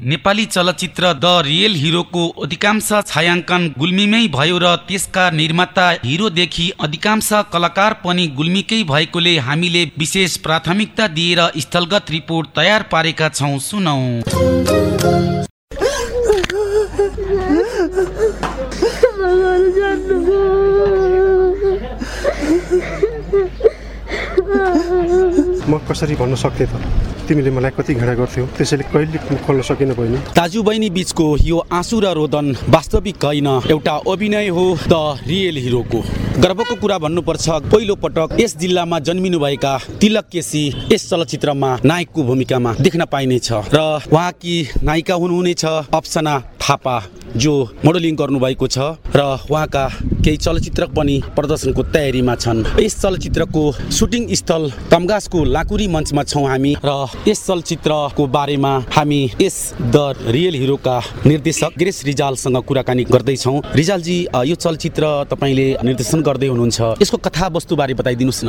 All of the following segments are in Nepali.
नेपाली चलचित्र द रियल हिरोको अधिकांश छायाङ्कन गुल्मीमै भयो र त्यसका निर्माता हिरोदेखि अधिकांश कलाकार पनि गुल्मीकै भएकोले हामीले विशेष प्राथमिकता दिएर स्थलगत रिपोर्ट तयार पारेका छौँ। सुनौ। म कसरी भन्न सक्थेँ त? तिमीले मलाई कति घृणा गर्थ्यौ? त्यसैले कहिले खोल्न सकिन बहिनी। दाजु बहिनी बिचको यो आँसु र रोदन वास्तविक होइन एउटा अभिनय हो द रियल हिरोको। गर्वको कुरा भन्नुपर्छ पहिलो पटक यस जिल्लामा जन्मिनुभएका तिलक केसी यस चलचित्रमा नायकको भूमिकामा देख्न पाइनेछ र उहाँकी नायिका हुनुहुनेछ अप्सना थापा जो मोडलिङ गर्नुभएको छ र उहाँका केही चलचित्र पनि प्रदर्शनको तयारीमा छन्। यस चलचित्रको सुटिङ स्थल तमगासको लाकुरी मञ्चमा छौँ हामी र यस चलचित्रको बारेमा हामी यस द रियल हिरोका निर्देशक गिरेश रिजालसँग कुराकानी गर्दैछौँ। रिजालजी यो चलचित्र तपाईँले निर्देशन गर्दै हुनुहुन्छ। यसको कथावस्तुबारे बताइदिनुहोस् न।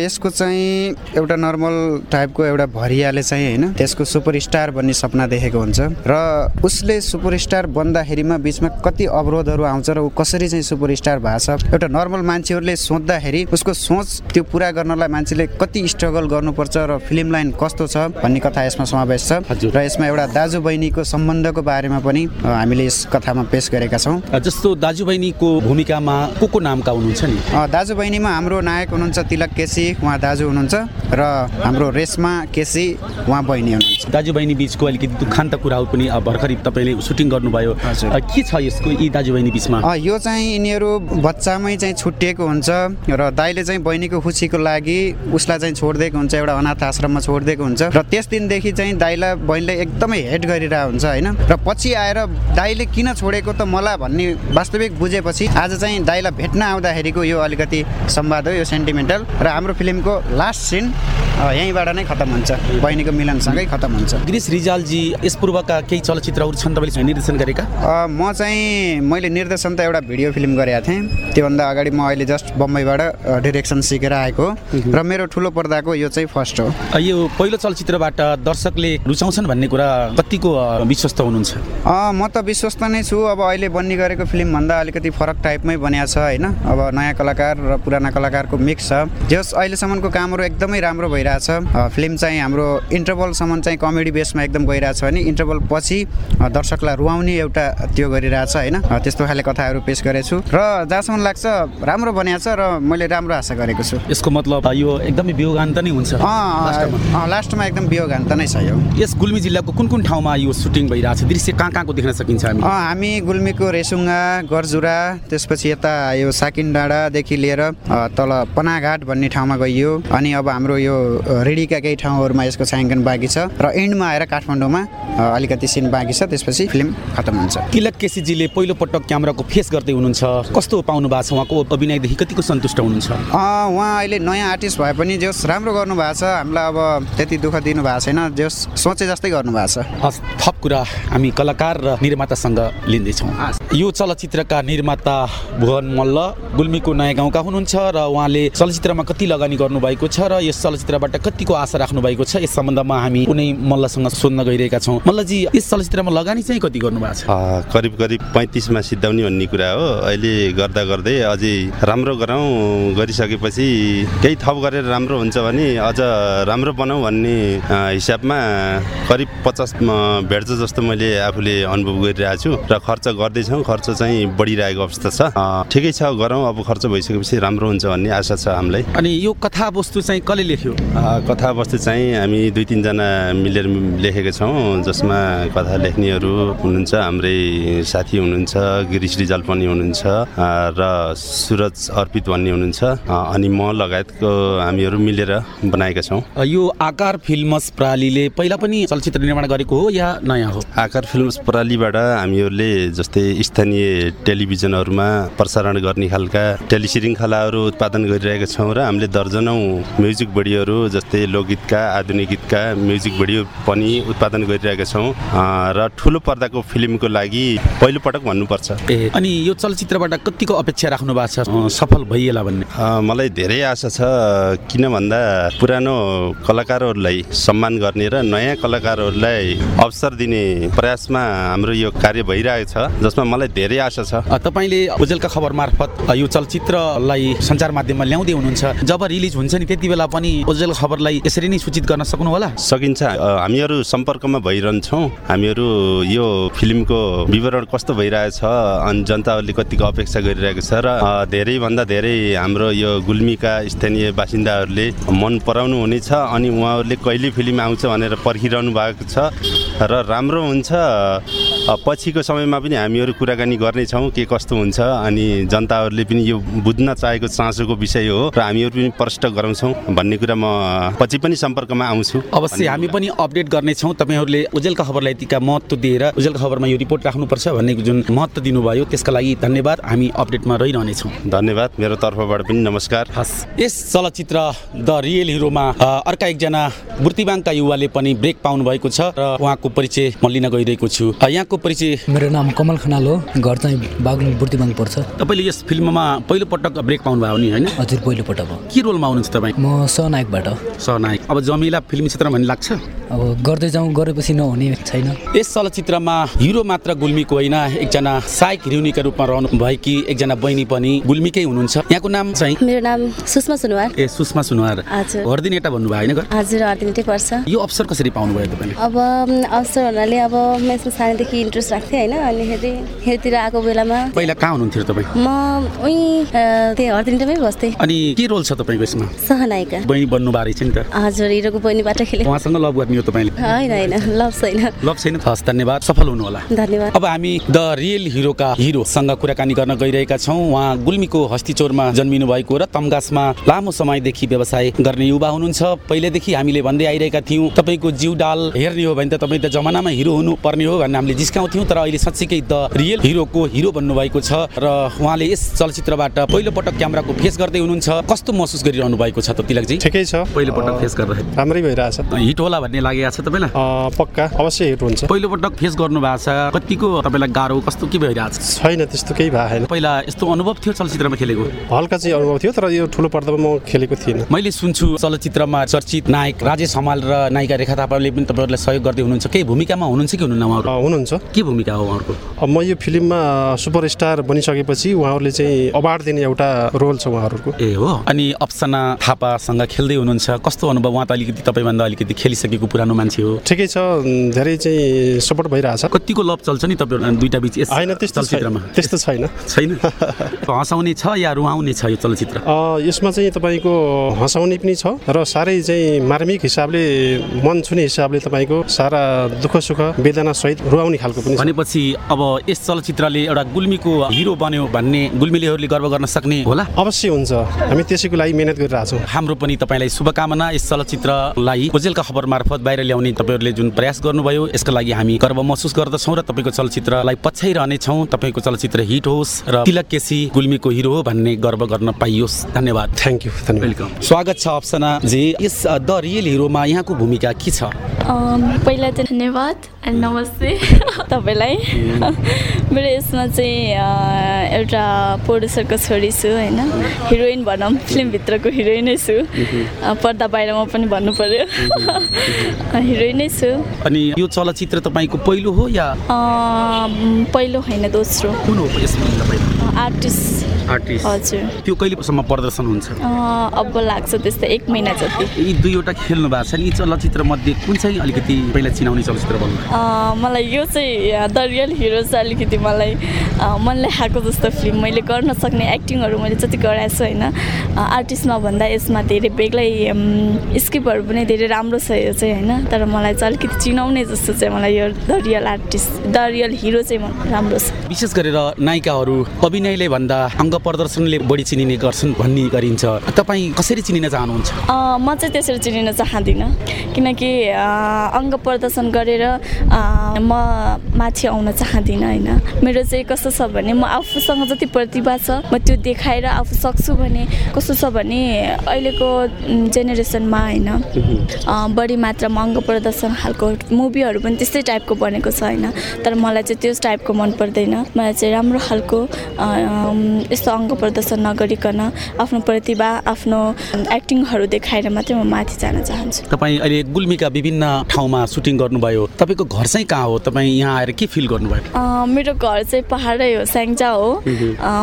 यसको चाहिँ एउटा नर्मल टाइपको एउटा भरियाले चाहिँ होइन त्यसको सुपरस्टार बन्ने सपना देखेको हुन्छ। र उसले सुपरस्टार बन्दाखेरिमा बिचमा कति अवरोधहरू आउँछ र ऊ कसरी चाहिँ सुपरस्टार भएको छ एउटा नर्मल मान्छेहरूले सोच्दाखेरि उसको सोच त्यो पुरा गर्नलाई मान्छेले कति स्ट्रगल गर्नुपर्छ र फिल्म लाइन कस्तो छ भन्ने कथा यसमा समावेश छ। र यसमा एउटा दाजु बहिनीको सम्बन्धको बारेमा पनि हामीले यस कथामा पेश गरेका छौँ। जस्तो दाजु बहिनीको भूमिकामा को को नामका हुनुहुन्छ नि? दाजु बहिनीमा हाम्रो नायक हुनुहुन्छ तिलक केसी उहाँ दाजु हुनुहुन्छ र हाम्रो रेशमा केसी उहाँ बहिनी हुनुहुन्छ। दाजु बहिनी बिचको अलिकति दुखान्त कुराहरू पनि भर्खरै तपाईँले सुटिङ गर्नुभयो। के छ यसको यी दाजु बहिनी बिचमा यो चाहिँ यिनीहरू बच्चामै चाहिँ छुट्टिएको हुन्छ र दाइले चाहिँ बहिनीको खुसीको लागि उसलाई चाहिँ छोडिदिएको हुन्छ एउटा अनाथ आश्रममा छोडिदिएको हुन्छ। र त्यस दिनदेखि चाहिँ दाइलाई बहिनीले एकदमै हेट गरिरहेको हुन्छ होइन? र पछि आएर दाइले किन छोडेको त मलाई भन्ने वास्तविक बुझेपछि आज चाहिँ दाइलाई भेट्न आउँदाखेरिको यो अलिकति संवाद हो यो सेन्टिमेन्टल र हाम्रो फिल्मको लास्ट सिन यहीँबाट नै खत्तम हुन्छ। बहिनीको मिलनसँगै खत्तम हुन्छ। गिरिश रिजालजी यस पूर्वका केही चलचित्रहरू छन् तपाईँले निर्देशन गरेका? म चाहिँ मैले निर्देशन त एउटा भिडियो फिल्म गरेको थिएँ। त्योभन्दा अगाडि म अहिले जस्ट बम्बईबाट डिरेक्सन सिकेर आएको र मेरो ठुलो पर्दाको यो चाहिँ फर्स्ट हो। यो पहिलो चलचित्रबाट दर्शकले रुचाउँछन् भन्ने कुरा कतिको विश्वस्त हुनुहुन्छ? म त विश्वस्त नै छु। अब अहिले बन्ने गरेको फिल्मभन्दा अलिकति फरक टाइपमै बनिएको छ होइन? अब नयाँ कलाकार र पुराना कलाकारको मिक्स छ। जस अहिलेसम्मको कामहरू एकदमै राम्रो भइरहेछ। फिल्म चाहिँ हाम्रो इन्टरभलसम्म चाहिँ कमेडी बेसमा एकदम गइरहेछ भने इन्टरभल पछि दर्शकलाई रुवाउने एउटा त्यो गरिरहेछ होइन? त्यस्तो खाले कथाहरू पेस गरेको छु र जहाँसम्म लाग्छ राम्रो बनिएको छ र मैले राम्रो आशा गरेको छु। यसको मतलब यो एकदमै वियोगान्त नै हुन्छ। लास्टमा एकदम वियोगान्त नै छ यो। यस गुल्मी जिल्लाको कुन कुन ठाउँमा यो सुटिङ भइरहेछ? दृश्य कहाँ कहाँको देख्न सकिन्छ हामी? हामी गुल्मीको रेसुङ्गा गरजुरा त्यसपछि यता यो साकिन डाँडादेखि लिएर तल पनाघाट भन्ने ठाउँमा गइयो। अनि अब हाम्रो यो रेडीका केही ठाउँहरूमा यसको छायाङ्कन बाँकी छ। र एन्डमा आएर काठमाडौँमा अलिकति सिन बाँकी छ त्यसपछि फिल्म खत्तम हुन्छ। तिलक केसीजीले पहिलो पटक क्यामेराको फेस गर्दै हुनुहुन्छ। कस्तो पाउनु भएको छ? उहाँको अभिनयदेखि कतिको सन्तुष्ट हुनुहुन्छ? उहाँ अहिले नयाँ आर्टिस्ट भए पनि जस राम्रो गर्नु भएको छ। हामीलाई अब त्यति दुःख दिनु भएको छैन जस सोचे जस्तै गर्नु भएको छ। थप कुरा हामी कलाकार र निर्मातासँग लिँदैछौँ। यो चलचित्रका निर्माता भुवन मल्ल गुल्मीको नयाँ गाउँका हुनुहुन्छ र उहाँले चलचित्रमा कति लगानी गर्नुभएको छ र यस चलचित्रबाट कतिको आशा राख्नु भएको छ यस सम्बन्धमा हामी कुनै मल्लसँग सोध्न गइरहेका छौँ। मल्लजी यस चलचित्रमा लगानी चाहिँ कति गर्नु भएको छ करिब करिब पैँतिसमा सिद्धाउने भन्ने कुरा हो। अहिले गर्दा गर्दै अझै राम्रो गरौँ गरिसकेपछि केही थप गरेर राम्रो हुन्छ भने अझ राम्रो बनाऊ भन्ने हिसाबमा करिब पचास भेट्छ जस्तो मैले आफूले अनुभव गरिरहेको छु र खर्च गर्दैछौँ। खर्च चाहिँ बढिरहेको अवस्था छ। ठिकै छ गरौँ। अब खर्च भइसकेपछि राम्रो हुन्छ भन्ने आशा छ हामीलाई। अनि यो कथावस्तु चाहिँ कसले लेख्यो? कथावस्तु चाहिँ हामी दुई तिनजना मिलेर लेखेका छौँ जसमा कथा लेख्नेहरू हुनुहुन्छ हाम्रै साथी हुनुहुन्छ गिरिश रिजाल पनि हुनुहुन्छ र सुरज अर्पित भन्ने हुनुहुन्छ। अनि म लगायतको हामीहरू मिलेर बनाएका छौँ। यो आकार फिल्मस प्रणालीले पहिला पनि चलचित्र निर्माण गरेको हो या नयाँ हो? आकार फिल्मस प्रणालीबाट हामीहरूले जस्तै स्थानीय टेलिभिजनहरूमा प्रसारण गर्ने खालका टेलिश्रृङ्खलाहरू उत्पादन गरिरहेका छौँ र हामीले दर्जनौँ म्युजिक भिडियोहरू जस्तै लोकगीतका आधुनिक गीतका म्युजिक भिडियो पनि उत्पादन गरिरहेका छौँ र ठुलो पर्दाको फिल्मको लागि पहिलोपटक भन्नुपर्छ। ए अनि यो चलचित्रबाट कतिको अपेक्षा राख्नु भएको छ? सफल भइएला भन्ने। मलाई धेरै आशा छ किन भन्दा पुरानो कलाकारहरूलाई सम्मान गर्ने र नयाँ कलाकारहरूलाई अवसर दिने प्रयासमा हाम्रो यो कार्य भइरहेको छ जसमा मलाई धेरै आशा छ। तपाईँले ओजेलका खबर मार्फत यो चलचित्रलाई सञ्चार माध्यममा ल्याउँदै हुनुहुन्छ। जब रिलिज हुन्छ नि त्यति बेला पनि ओजेल खबरलाई यसरी नै सूचित गर्न सक्नु होला सकिन्छ हामीहरू सम्पर्कमा भइरहन्छौँ। हामीहरू यो फिल्मको विवरण कस्तो भइरहेछ अनि जनताहरूले कतिको अपेक्षा गरिरहेको छ र धेरैभन्दा धेरै हाम्रो यो गुल्मीका स्थानीय बासिन्दाहरूले मन पराउनु हुनेछ अनि उहाँहरूले कहिले फिल्म आउँछ भनेर पर्खिरहनु भएको छ र राम्रो हुन्छ। पछिको समयमा पनि हामीहरू कुराकानी गर्नेछौँ के कस्तो हुन्छ अनि जनताहरूले पनि यो बुझ्न चाहेको चासोको विषय हो र हामीहरू पनि प्रष्ट गराउँछौँ भन्ने कुरा म पछि पनि सम्पर्कमा आउँछु। अवश्य हामी पनि अपडेट गर्नेछौँ। तपाईँहरूले उजेलका खबरलाई यतिका महत्त्व दिएर उजेलका खबरमा यो रिपोर्ट राख्नुपर्छ भन्ने जुन महत्त्व दिनुभयो त्यसका लागि धन्यवाद। हामी अपडेटमा रहिरहनेछौँ। धन्यवाद। मेरो तर्फबाट पनि नमस्कार। हस्। यस चलचित्र द रियल हिरोमा अर्का एकजना बुर्तिबाङका युवाले पनि ब्रेक पाउनु भएको छ र उहाँको परिचय म लिन गइरहेको छु। अ, यहाँको परिचय? मेरो नाम कमल खनाल हो। घर चाहिँ बागलुङ बुर्तिबाङ पर्छ। तपाईँले यस फिल्ममा पहिलोपटक ब्रेक पाउनु भयो नि होइन? हजुर पहिलोपटक हो। के रोलमा आउनुहुन्छ तपाईँ? म सहनायकबाट। सहनायक। अब जमिला फिल्मी क्षेत्रमा भन्ने लाग्छ? अब गर्दै जाउँ गरेपछि नहुने छैन। यस चलचित्रमा हिरो मात्र गुल्मीको होइन एकजना सहायक हिरोइनीका रूपमा रहनु भएकी एकजना बहिनी पनि गुल्मीकै हुनुहुन्छ। यहाँको नाम चाहिँ? मेरो नाम सुषमा सुनवार। ए सुषमा सुनवार। हजुर। घरदिन एउटा भन्नुभयो होइन घर? हजुर अर्दिनटै पर्छ यो अवसर कसरी पाउनुभयो तपाईँले? अब अवसर हुनाले अब म यसमा सानैदेखि इन्ट्रेस्ट राख्थेँ होइन अनि हेर्दै हेरतिर आएको बेलामा पहिला कहाँ हुनुहुन्थ्यो तपाईँ? म उहीँ त्यही हर्दिनटमै बस्थेँ। अनि के रोल छ तपाईँको यसमा? सहनायिका। बहिनी बन्नु भएको रहेछ नि त। हजुर हिरोको बहिनीबाट खेलेँ। उहाँसँग लभ गर्ने हो तपाईँले? होइन होइन लभ छैन। लभ छैन? हस् धन्यवाद। सफल हुनु होला धन्यवाद। अब हामी द रियल हिरोका हिरोसँग कुराकानी गर्न गइरहेका छौँ। उहाँ गुल्मीको हस्तिचोरमा जन्मिनु भएको र तमगासमा लामो समयदेखि व्यवसाय गर्ने युवा हुनुहुन्छ। पहिलेदेखि हामीले भन्दै आइरहेका थियौँ। तपाईँको जिउ डाल हेर्ने हो भने त तपाईँ त जमानामा हिरो हुनु पर्ने हो भन्ने हामीले जिस्काउँथ्यौँ तर अहिले साँच्चीकै द रियल हिरोको हिरो भन्नुभएको छ र उहाँले यस चलचित्रबाट पहिलोपटक क्यामेराको फेस गर्दै हुनुहुन्छ। कस्तो महसुस गरिरहनु भएको छ त तिलकजी? ठिकै छ। पहिलोपटक फेस गर्दाखेरि राम्रै भइरहेछ। हिट होला भन्ने लागेको छ तपाईँलाई? अ, पक्का। अवश्य हिट हुन्छ। पहिलोपटक फेस गर्नु भएको छ। कतिको तपाईँलाई गाह्रो कस्तो के भइरहेको छ छैन त्यस्तो केही भएको छैन। पहिला यस्तो अनुभव थियो चलचित्रमा खेलेको? हल्का चाहिँ अनुभव थियो तर यो ठुलो पर्दामा म खेलेको थिइनँ। मैले सुन्छु चलचित्रमा चर्चित नायक राजेश हमाल र नायिका रेखा थापाले पनि तपाईँहरूलाई सहयोग गर्दै हुनुहुन्छ। केही भूमिकामा हुनुहुन्छ कि हुनुहुन्न उहाँहरू? हुनुहुन्छ। के भूमिका हो उहाँहरूको? म यो फिल्ममा सुपरस्टार बनिसकेपछि उहाँहरूले चाहिँ अवार्ड दिने एउटा रोल छ उहाँहरूको। ए हो? अनि अप्सना थापासँग खेल्दै हुनुहुन्छ। कस्तो अनुभव? उहाँ त अलिकति तपाईँभन्दा अलिकति खेलिसकेको पुरानो मान्छे हो। ठिकै छ। धेरै चाहिँ सपोर्ट भइरहेछ। कतिको लभ चल्छ नि तपाईँहरू दुइटा बिच होइन त्यस्तो चलचित्रमा? त्यस्तो छैन। छैन? हँसाउने छ या रुवाउने छ यो चलचित्र? यसमा चाहिँ तपाईँको हँसाउने पनि छ र साह्रै चाहिँ मार्मिक हिसाबले मन छुने हिसाबले तपाईँको सारा दुःख सुख वेदना सहित रुवाउने खालको पनि भनेपछि अब यस चलचित्रले एउटा गुल्मीको हिरो बन्यो भन्ने गुल्मीलेहरूले गर्व गर्न सक्ने होला? अवश्य हुन्छ। हामी त्यसैको लागि मिहिनेत गरिरहेछौँ हाम्रो पनि तपाईँलाई शुभकामना। यस चलचित्रलाई ओजेलका खबर मार्फत बाहिर ल्याउने तपाईँहरूले जुन प्रयास गर्नुभयो यसका लागि हामी गर्व महसुस गर्दछौँ र तपाईँको चलचित्रलाई पछ्याइरहनेछौँ तपाईँको चलचित्र हिट होस् र तिलक केसी गुल्मीको हिरो हो भन्ने गर्व गर्न पाइयोस्। धन्यवाद। थ्याङ्क यू वेलकम स्वागत छ अप्सना जी यस द रियल हिरोमा यहाँको भूमिका के छ? पहिला चाहिँ धन्यवाद अनि नमस्ते तपाईँलाई। मेरो यसमा चाहिँ एउटा प्रड्युसरको छोरी छु होइन। हिरोइन भनौँ फिल्मभित्रको हिरोइनै छु। पर्दा बाहिरमा पनि भन्नु पऱ्यो हिरोइनै छु। अनि यो चलचित्र तपाईँको पहिलो हो या? पहिलो होइन दोस्रो। कुन हो आर्टिस्ट। आर्टिस्ट। हजुर। त्यो कहिलेसम्म प्रदर्शन हुन्छ? अब लाग्छ त्यस्तै एक महिना जति। यी दुईवटा खेल्नु भएको छ नि यी चलचित्र मध्ये कुन चाहिँ अलिकति पहिला चिनाउने चलचित्र भन्नु? मलाई यो चाहिँ द रियल हिरो चाहिँ अलिकति मलाई मनलाई खाएको जस्तो फिल्म मैले गर्न सक्ने एक्टिङहरू मैले जति गराएको छु होइन आर्टिस्टमा भन्दा यसमा धेरै बेग्लै स्क्रिप्टहरू पनि धेरै राम्रो छ यो चाहिँ होइन। तर मलाई चाहिँ अलिकति चिनाउने जस्तो चाहिँ मलाई यो the real artist the real hero चाहिँ मन- राम्रो छ। विशेष गरेर नायिकाहरू अभिनयले भन्दा अङ्ग प्रदर्शनले बढी चिनिने गर्छन् भन्ने गरिन्छ। तपाईँ कसरी चिनिन चाहनुहुन्छ? म चाहिँ त्यसरी चिनिन चाहदिनँ किनकि अङ्ग प्रदर्शन गरेर म माथि आउन चाहदिनँ होइन। मेरो चाहिँ कस्तो छ भने म आफूसँग जति प्रतिभा छ म त्यो देखाएर आफू सक्छु भने कस्तो छ भने अहिलेको जेनेरेसनमा होइन बढी मात्रामा अङ्ग प्रदर्शन खालको मुभीहरू पनि त्यस्तै टाइपको बनेको छ होइन। तर मलाई चाहिँ त्यस टाइपको मन पर्दैन। मलाई चाहिँ राम्रो खालको यस्तो अङ्ग प्रदर्शन नगरिकन आफ्नो प्रतिभा आफ्नो एक्टिङहरू देखाएर मात्रै म माथि जान चाहन्छु। तपाईँ अहिले गुल्मीका विभिन्न ठाउँमा सुटिङ गर्नुभयो। तपाईँको घर चाहिँ कहाँ हो? तपाईँ यहाँ आएर के फिल गर्नुभयो? मेरो घर चाहिँ पहाडै हो स्याङ्जा हो।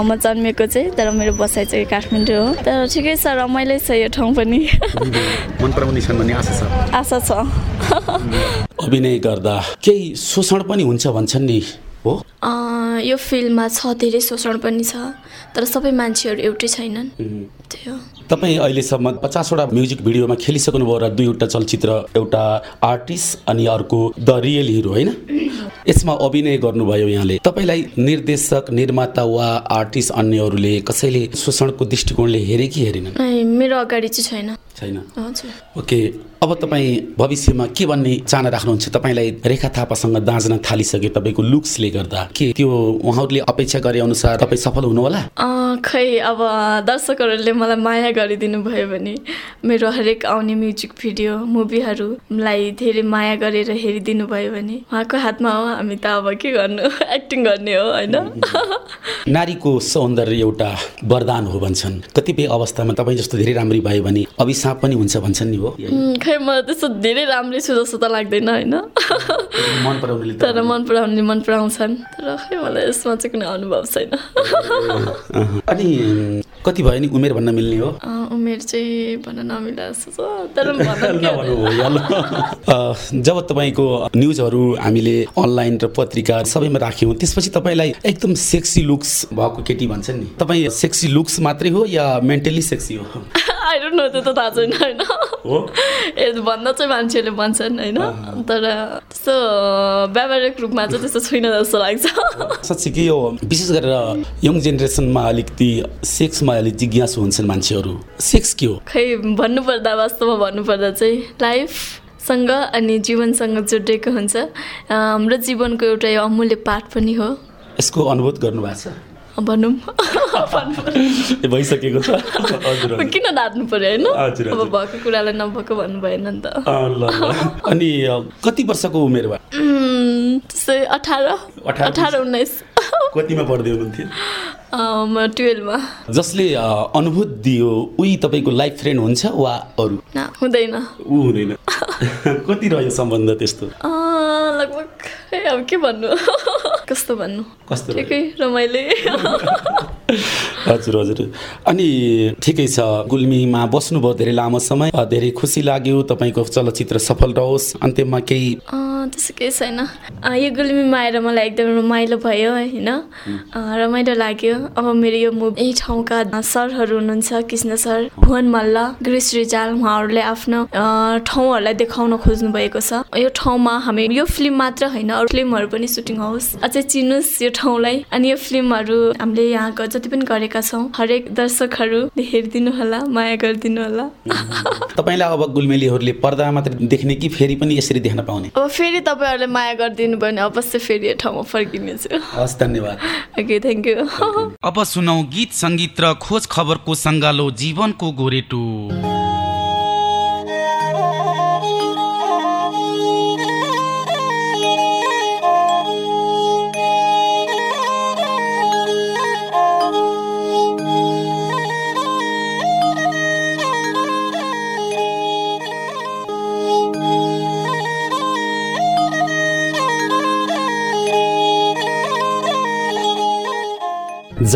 म जन्मेको चाहिँ तर मेरो बसाइ चाहिँ काठमाडौँ हो। तर ठिकै छ रमाइलो छ यो ठाउँ पनि। मन पराउने छन् भन्ने आशा छ। आशा छ। अभिनय गर्दा केही शोषण पनि हुन्छ भन्छन् नि हो? यो फिल्डमा छ धेरै शोषण पनि छ। तर सबै मान्छेहरू एउटै छैनन्। त्यो तपाईँ अहिलेसम्म पचासवटा म्युजिक भिडियोमा खेलिसक्नुभयो र दुईवटा चलचित्र एउटा आर्टिस्ट अनि अर्को द रियल हिरो होइन? यसमा अभिनय गर्नुभयो यहाँले। तपाईँलाई निर्देशक निर्माता वा आर्टिस्ट अन्यहरूले कसैले शोषणको दृष्टिकोणले हेरे कि हेरेनन्? नै, मेरो अगाडि चाहिँ छैन। छैन? ओके अब तपाईँ भविष्यमा के भन्ने चाहना राख्नुहुन्छ? तपाईँलाई रेखा थापासँग दाँच्न थालिसके तपाईँको लुक्सले गर्दा के त्यो उहाँहरूले अपेक्षा गरे अनुसार तपाईँ सफल हुनुहोला? खै अब दर्शकहरूले मलाई माया गरिदिनु भयो भने मेरो हरेक आउने म्युजिक भिडियो मुभीहरूलाई धेरै माया गरेर हेरिदिनु भयो भने उहाँको हातमा हो हामी त अब के गर्नु? एक्टिङ गर्ने हो होइन? नारीको सौन्दर्य एउटा वरदान हो भन्छन्। कतिपय अवस्थामा तपाईँ जस्तो धेरै राम्री भयो भने अभिशाप पनि हुन्छ भन्छन् नि हो। खै मलाई त्यस्तो धेरै राम्रै छु जस्तो त लाग्दैन होइन? तर मन पराउनेले मन पराउँछन्। तर खै मलाई यसमा चाहिँ कुनै अनुभव छैन। अनि कति भयो नि उमेर भन्न मिल्ने हो? उमेर चाहिँ भन्न जस्तो छ तर जब तपाईँको न्युजहरू हामीले अनलाइन र पत्रिका सबैमा राख्यौँ त्यसपछि तपाईँलाई एकदम सेक्सी लुक्स भएको केटी भन्छन् नि। तपाईँ सेक्सी लुक्स मात्रै हो या मेन्टली सेक्सी हो? आई डोन्ट नो त्यो त थाहा छैन होइन? भन्न चाहिँ मान्छेहरूले भन्छन् होइन? तर त्यस्तो व्यावहारिक रूपमा चाहिँ त्यस्तो छुइनँ जस्तो लाग्छ। साँच्चै के यो विशेष गरेर यङ जेनेरेसनमा अलिकति सेक्समा अलिक जिज्ञासु हुन्छन् मान्छेहरू। सेक्स के हो? खै भन्नुपर्दा वास्तवमा भन्नुपर्दा चाहिँ लाइफसँग अनि जीवनसँग जोडिएको हुन्छ। हाम्रो जीवनको एउटा यो अमूल्य पाठ पनि हो। यसको अनुभूत गर्नुभएको छ। भनौँ ए, भइसकेको छ। किन नाच्नु पर्यो होइन अब। भएको कुरालाई नभएको भन्नु भएन नि त अँ, ल ल अनि कति वर्षको उमेर भयो त्यस्तै अठार अठार, उन्नाइस कतिमा पढ्दै हुनुहुन्थ्यो अँ, म टुवेल्भमा जसले अनुभूत दियो उही तपाईँको लाइफ फ्रेन्ड हुन्छ वा अरू न हुँदैन ऊ हुँदैन कति रह्यो सम्बन्ध त्यस्तो अँ, लगभग अब के भन्नु कस्तो भन्नु? कस्तो? ठिकै रमाइलो। हजुर हजुर। अनि ठिकै छ गुल्मीमा बस्नुभयो धेरै लामो समय। धेरै खुसी लाग्यो तपाईँको चलचित्र सफल रहोस्। अन्त्यमा केही अँ, त्यसो केही छैन यो गुल्मीमा आएर मलाई एकदम रमाइलो भयो होइन? रमाइलो लाग्यो। अब मेरो यो मुभी यही ठाउँका सरहरू हुनुहुन्छ कृष्ण सर भुवन मल्ल गिरिश रिजाल उहाँहरूले आफ्नो ठाउँहरूलाई देखाउन खोज्नु भएको छ। यो ठाउँमा हामी यो फिल्म मात्र होइन अरू फिल्महरू पनि सुटिङ होस्। अझै चिन्नुहोस् यो ठाउँलाई। अनि यो फिल्महरू हामीले यहाँको जति पनि गरेका छौँ हरेक दर्शकहरूले हेरिदिनु होला माया गरिदिनु होला। तपाईँलाई अब गुल्मेलीहरूले पर्दा मात्र देख्ने कि फेरि पनि यसरी देख्न पाउने? अब फेरि तपाईँहरूले माया गरिदिनु भयो भने अवश्य फेरि यो ठाउँमा फर्किनेछु। हस् धन्यवाद। ओके थ्याङ्क यू अब सुनौ गीत सङ्गीत र खोज खबरको सङ्गालो जीवनको गोरेटो।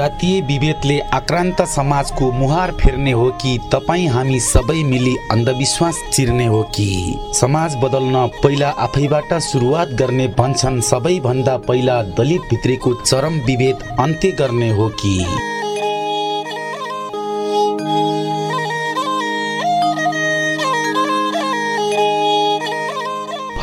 जातीय विभेदले आक्रान्त समाजको मुहार फेर्ने हो कि तपाईँ हामी सबै मिली अन्धविश्वास चिर्ने हो कि? समाज बदल्न पहिला आफैबाट सुरुवात गर्ने भन्छन् सबैभन्दा पहिला दलित भित्रीको चरम विभेद अन्त्य गर्ने हो कि?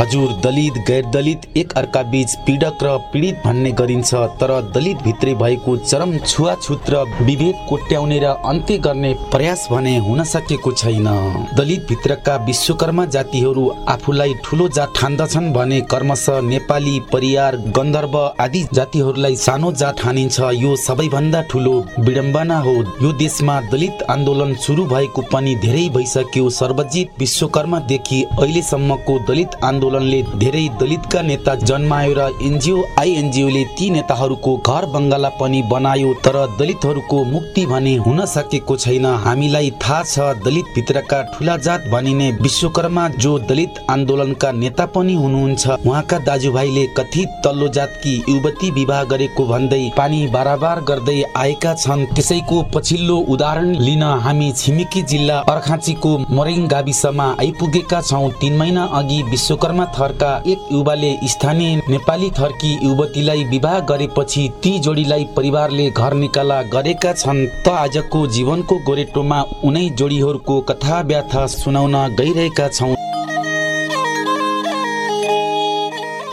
हजुर दलित गैर दलित एक अर्का बीच पीडक र पीडित भन्ने गरिन्छ तर दलित भित्रै भएको चरम छुवाछुत र विभेद कोट्याउने र अन्त्य गर्ने प्रयास भने हुन सकेको छैन। दलित भित्रका विश्वकर्मा जातिहरू आफूलाई ठुलो जात ठान्दछन् भने कर्मश नेपाली परियार गन्धर्व आदि जातिहरूलाई सानो जात ठानिन्छ। यो सबैभन्दा ठुलो विडम्बना हो। यो देशमा दलित आन्दोलन सुरु भएको पनि धेरै भइसक्यो। सर्वजित विश्वकर्मादेखि अहिलेसम्मको दलित आन्दोलनले धेरै दलितका नेता जन्मायो र एनजिओ आइएनजिओले ती नेताहरूको घर बङ्गाला पनि बनायो तर दलितहरूको मुक्ति भने हुन सकेको छैन। हामीलाई थाहा छ दलित भित्रका ठुला जात भनिने विश्वकर्मा जो दलित आन्दोलनका नेता पनि हुनुहुन्छ। उहाँका दाजुभाइले कथित तल्लो जातकी युवती विवाह गरेको भन्दै पानी बाराबार गर्दै आएका छन्। त्यसैको पछिल्लो उदाहरण लिन हामी छिमेकी जिल्ला अर्खाँचीको मरिङ गाविसमा आइपुगेका छौँ। तीन महिना अघि विश्वकर्मा थरका एक युवाले स्थानीय नेपाली थरकी युवतीलाई विवाह गरेपछि ती जोडीलाई परिवारले घर निकाला गरेका छन्। त आजको जीवनको गोरेटोमा उनै जोडीहरूको कथा व्याथा सुनाउन गइरहेका छौँ।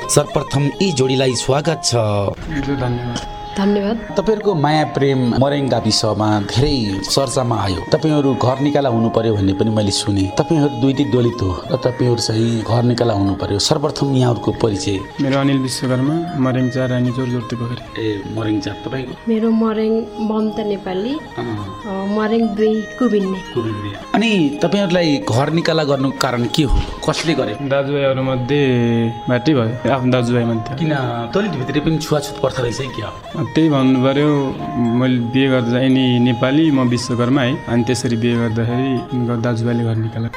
सर्वप्रथम यी जोडीलाई स्वागत छ। धन्यवाद। तपाईँहरूको माया प्रेम मरेङ गाविसमा धेरै चर्चामा आयो। तपाईँहरू घर निकाला हुनु पर्यो भन्ने पनि मैले सुने। तपाईँहरू दुई दिन दलित हो र तपाईँहरू चाहिँ घर निकाला हुनु पर्यो सर्वप्रथम यहाँहरूको परिचय। मेरो अनिल विश्वकर्मा मरेङचा रानीचोर जोर्ती पोखरी। ए मरेङ जात तपाईँको? मेरो मरेङ ममता नेपाली मरेङ दुई कुबिन्ने। अनि तपाईँहरूलाई घर निकाला गर्नु कारण के हो? कसले गरे? दाजुभाइहरूमध्येबाटै भयो। आफ्नो दाजुभाइ मध्ये किन? दलित भित्रै पनि छुवाछुत पर्छ रहेछ क्या? त्यही भन्नु पऱ्यो मैले बिहे गर्दा यिनी नेपाली म विश्वकर्मा है। अनि त्यसरी बिहे गर्दाखेरि दाजुभाइले घर निकाला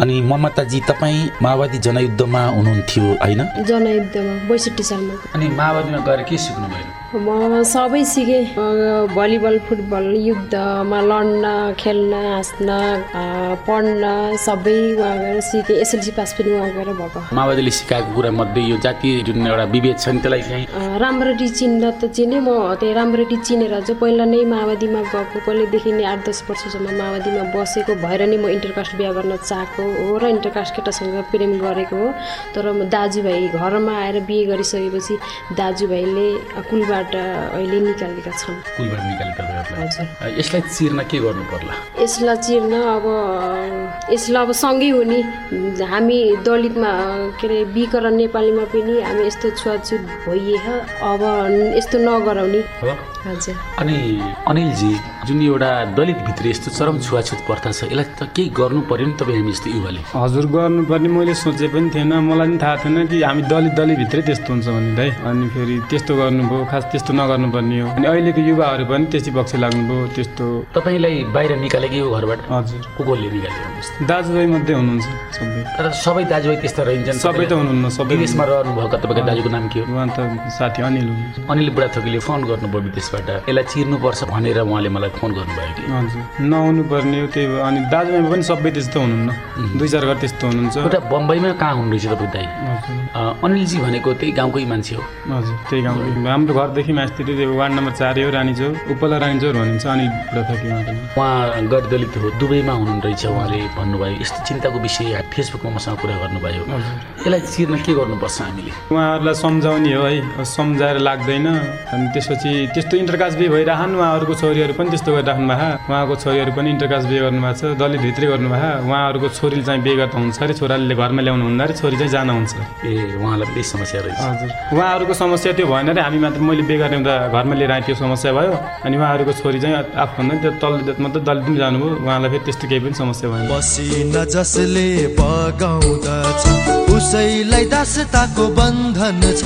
अनि ममताजी तपाईँ माओवादी जनयुद्धमा हुनुहुन्थ्यो होइन? जनयुद्धमा बैसठी सालमा। अनि माओवादीमा गएर के सिक्नुभयो? म सबै सिकेँ। भलिबल फुटबल युद्धमा लड्न खेल्न हाँस्न पढ्न सबै उहाँ गएर सिकेँ। एसएलसी पास पनि उहाँ गएर भएको। माओवादीले सिकाएको कुरा मध्ये यो जातीय जुन एउटा विभेद छ नि त्यसलाई चाहिँ राम्ररी चिन्न त चिने। म त्यही राम्ररी चिनेर चाहिँ पहिला नै माओवादीमा गएको पहिल्यैदेखि नै आठ दस वर्षसम्म माओवादीमा बसेको भएर नै म इन्टरकास्ट बिहा गर्न चाहेको हो र इन्टरकास्ट केटासँग प्रेम गरेको हो। तर म दाजुभाइ घरमा आएर बिहे गरिसकेपछि दाजुभाइले कुलबाट अहिले निकालेका छन् कुलबाट निकाले तपाईँहरूलाई हजुर। यसलाई चिर्न के गर्नु पर्ला यसलाई चिर्न अब यसलाई अब सँगै हो नि हामी दलितमा के अरे विकरण नेपालीमा पनि हामी यस्तो छुवाछुत भइए अब यस्तो नगराउने। अनि अनिलजी जुन एउटा दलित भित्र यस्तो चरम छुवाछुत प्रथा छ यसलाई त केही गर्नु पर्यो नि तपाईँ हामी जस्तो युवाले? हजुर गर्नुपर्ने मैले सोचे पनि थिएन। मलाई पनि थाहा थिएन कि हामी दलित दलितभित्रै त्यस्तो हुन्छ भने है अनि फेरि त्यस्तो गर्नुभयो खास त्यस्तो नगर्नुपर्ने हो। अनि अहिलेको युवाहरू पनि त्यस्तै पक्ष लाग्नुभयो त्यस्तो। तपाईँलाई बाहिर निकालेको यो घरबाट? हजुर। को कोले निकाल्यो भन्नुहोस् त? दाजुभाइ मध्ये हुनुहुन्छ सबै। तर सबै दाजुभाइ त्यस्ता रहन्छन्? सबै त हुनुहुन्न सबै विदेशमा रहनुभएको तपाईँको दाजुको नाम के हो? उहाँ त साथी अनिल हुनुहुन्छ। अनिल बुढाथोकीले फोन गर्नुभयो विदेशबाट यसलाई चिर्नुपर्छ भनेर उहाँले मलाई फोन गर्नुभयो कि हजुर। नहुनु पर्ने हो त्यही भएर। अनि दाजुभाइमा पनि सबै त्यस्तो हुनुहुन्न। दुई चार घर त्यस्तो हुनुहुन्छ। एउटा बम्बईमा कहाँ हुनुहुँदैछ तपाईँ अ, अनिलजी भनेको त्यही गाउँकै मान्छे हो। हजुर त्यही गाउँ हाम्रो घरदेखि मास्तिर त्यो वार्ड नम्बर चार हो रानीचौर उपल्ला रानीचौर भनिन्छ अनिल बुढाथोकी उहाँ पनि उहाँ गैर दलित हो दुबईमा हुनुहुँदैछ उहाँले भन्नुभयो। यस्तो चिन्ताको विषय फेसबुकमा मसँग कुरा गर्नुभयो। यसलाई चिर्न के गर्नुपर्छ हामीले? उहाँहरूलाई सम्झाउने हो है। सम्झाएर लाग्दैन। अनि त्यसपछि त्यस्तो इन्टरकास्ट बिहे भइरहन् उहाँहरूको छोरीहरू पनि त्यस्तो गरिराख्नु भएको उहाँको छोरीहरू पनि इन्टरकास्ट बिहे गर्नुभएको छ दलित भित्रै गर्नुभएको उहाँहरूको छोरीले चाहिँ बिहे गर्दा हुन्छ अरे छोराले घरमा ल्याउनु हुँदा अरे छोरी चाहिँ जान हुन्छ ए उहाँलाई पनि समस्या रहेछ। हजुर। उहाँहरूको समस्या त्यो भएन अरे हामी मात्र मैले बिहे गर्ने हुँदा घरमा लिएर आएँ त्यो समस्या भयो। अनि उहाँहरूको छोरी चाहिँ आफूभन्दा त्यो जात मात्रै दलित पनि जानुभयो। उहाँलाई फेरि त्यस्तो केही पनि समस्या भएन। पसिन जसले बगाउँदछ उसैलाई दासताको बन्धन छ।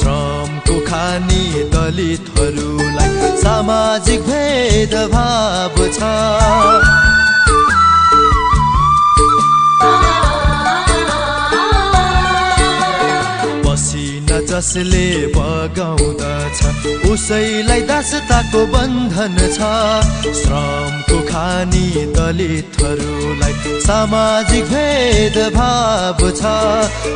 श्रमको खानी दलितहरूलाई सामाजिक भेदभाव छ। जसले बगाउँदछ उसैलाई दासताको बन्धन छ। श्रमको खानी दलितहरूलाई सामाजिक भेदभाव छ।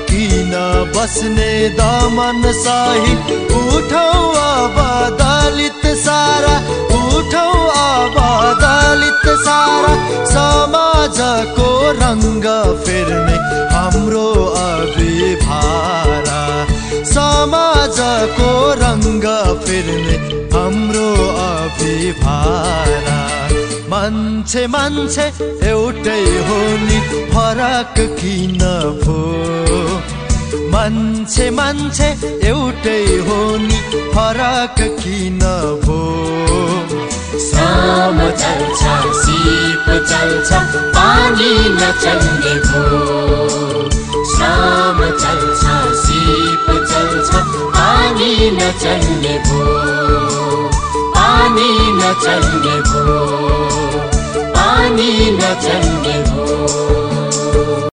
किन बस्ने दमन सही? उठौ अब दलित सारा उठौ अब दलित सारा। समाजको रङ्ग फेर्ने हाम्रो अभिभारा समाजको रङ्ग फेर्ने हाम्रो अभिभारा। मान्छे मान्छे एउटै हो नि फरक किन भो? मान्छे मान्छे एउटै हो नि फरक किन भो? श्रम चल्छ सिप पानी नचल्ने भो। श्रम चल्छ नचल्ने भो पानी नचल्ने भो पानी नचल्ने भो।